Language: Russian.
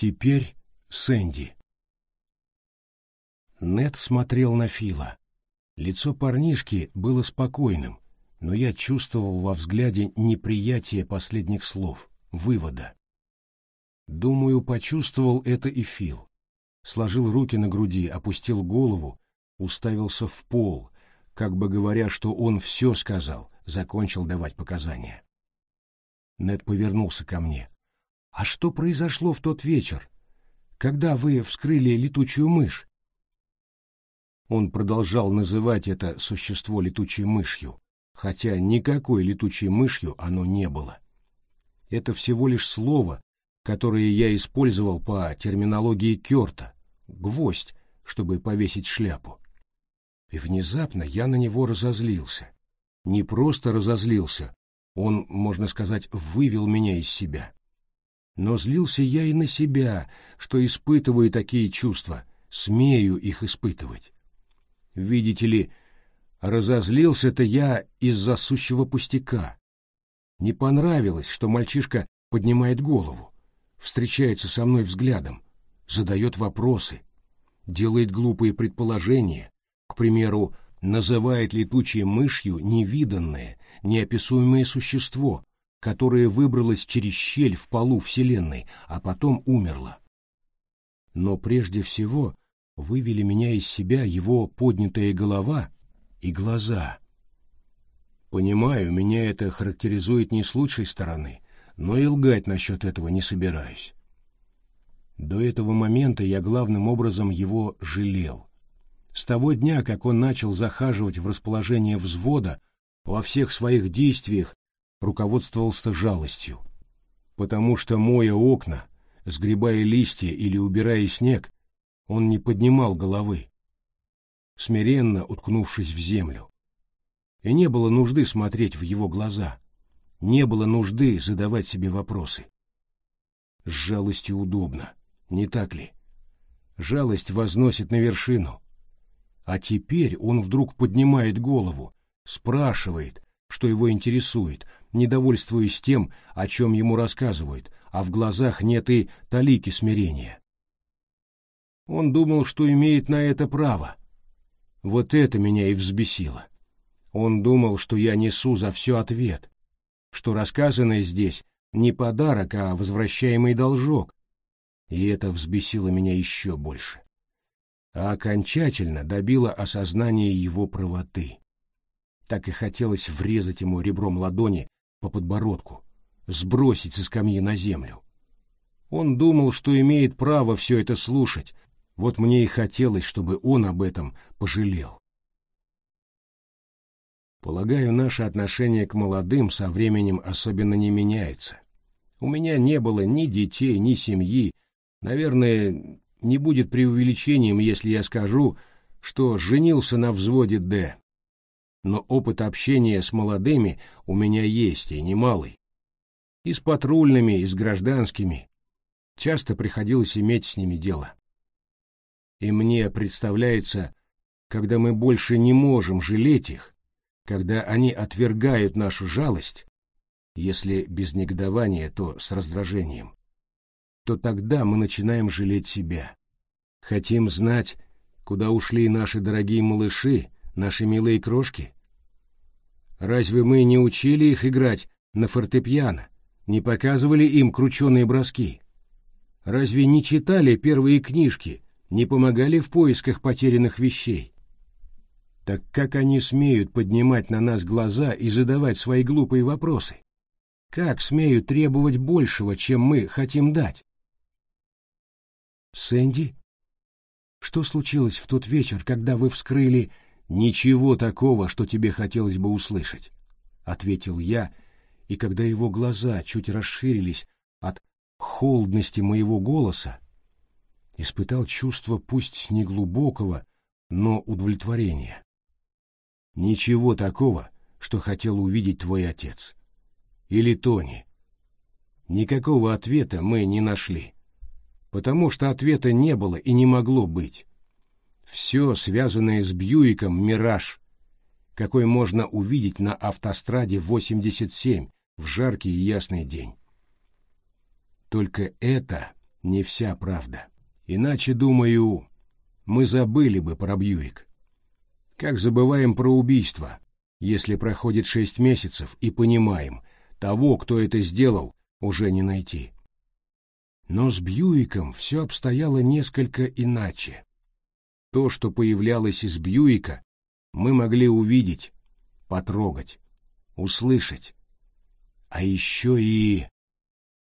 Теперь Сэнди. Нед смотрел на Фила. Лицо парнишки было спокойным, но я чувствовал во взгляде неприятие последних слов, вывода. Думаю, почувствовал это и Фил. Сложил руки на груди, опустил голову, уставился в пол, как бы говоря, что он все сказал, закончил давать показания. Нед повернулся ко мне. «А что произошло в тот вечер, когда вы вскрыли летучую мышь?» Он продолжал называть это существо летучей мышью, хотя никакой летучей мышью оно не было. Это всего лишь слово, которое я использовал по терминологии Кёрта, гвоздь, чтобы повесить шляпу. И внезапно я на него разозлился. Не просто разозлился, он, можно сказать, вывел меня из себя. Но злился я и на себя, что испытываю такие чувства, смею их испытывать. Видите ли, разозлился-то я из-за сущего пустяка. Не понравилось, что мальчишка поднимает голову, встречается со мной взглядом, задает вопросы, делает глупые предположения, к примеру, называет летучей мышью невиданное, неописуемое существо, которое выбралось через щель в полу Вселенной, а потом умерло. Но прежде всего вывели меня из себя его поднятая голова и глаза. Понимаю, меня это характеризует не с лучшей стороны, но и лгать насчет этого не собираюсь. До этого момента я главным образом его жалел. С того дня, как он начал захаживать в расположение взвода, во всех своих действиях руководствовался жалостью. Потому что, моя окна, сгребая листья или убирая снег, он не поднимал головы, смиренно уткнувшись в землю. И не было нужды смотреть в его глаза, не было нужды задавать себе вопросы. С жалостью удобно, не так ли? Жалость возносит на вершину. А теперь он вдруг поднимает голову, спрашивает, что его интересует, недовольствуясь тем, о чем ему рассказывают, а в глазах нет и талики смирения. Он думал, что имеет на это право. Вот это меня и взбесило. Он думал, что я несу за все ответ, что рассказанное здесь не подарок, а возвращаемый должок. И это взбесило меня еще больше. А окончательно добило осознание его правоты. Так и хотелось врезать ему ребром ладони по подбородку, сбросить со скамьи на землю. Он думал, что имеет право все это слушать, вот мне и хотелось, чтобы он об этом пожалел. Полагаю, наше отношение к молодым со временем особенно не меняется. У меня не было ни детей, ни семьи. Наверное, не будет преувеличением, если я скажу, что женился на взводе «Д», но опыт общения с молодыми у меня есть и немалый. И с патрульными, и с гражданскими. Часто приходилось иметь с ними дело. И мне представляется, когда мы больше не можем жалеть их, когда они отвергают нашу жалость, если без негодования, то с раздражением, то тогда мы начинаем жалеть себя. Хотим знать, куда ушли наши дорогие малыши, наши милые крошки? Разве мы не учили их играть на фортепиано, не показывали им крученые броски? Разве не читали первые книжки, не помогали в поисках потерянных вещей? Так как они смеют поднимать на нас глаза и задавать свои глупые вопросы? Как смеют требовать большего, чем мы хотим дать? Сэнди? Что случилось в тот вечер, когда вы вскрыли «Ничего такого, что тебе хотелось бы услышать», — ответил я, и когда его глаза чуть расширились от холодности моего голоса, испытал чувство пусть не глубокого, но удовлетворения. «Ничего такого, что хотел увидеть твой отец. Или Тони. Никакого ответа мы не нашли, потому что ответа не было и не могло быть». Все, связанное с Бьюиком, мираж, какой можно увидеть на автостраде 87 в жаркий и ясный день. Только это не вся правда. Иначе, думаю, мы забыли бы про Бьюик. Как забываем про убийство, если проходит шесть месяцев и понимаем, того, кто это сделал, уже не найти. Но с Бьюиком все обстояло несколько иначе. То, что появлялось из Бьюика, мы могли увидеть, потрогать, услышать. А еще и...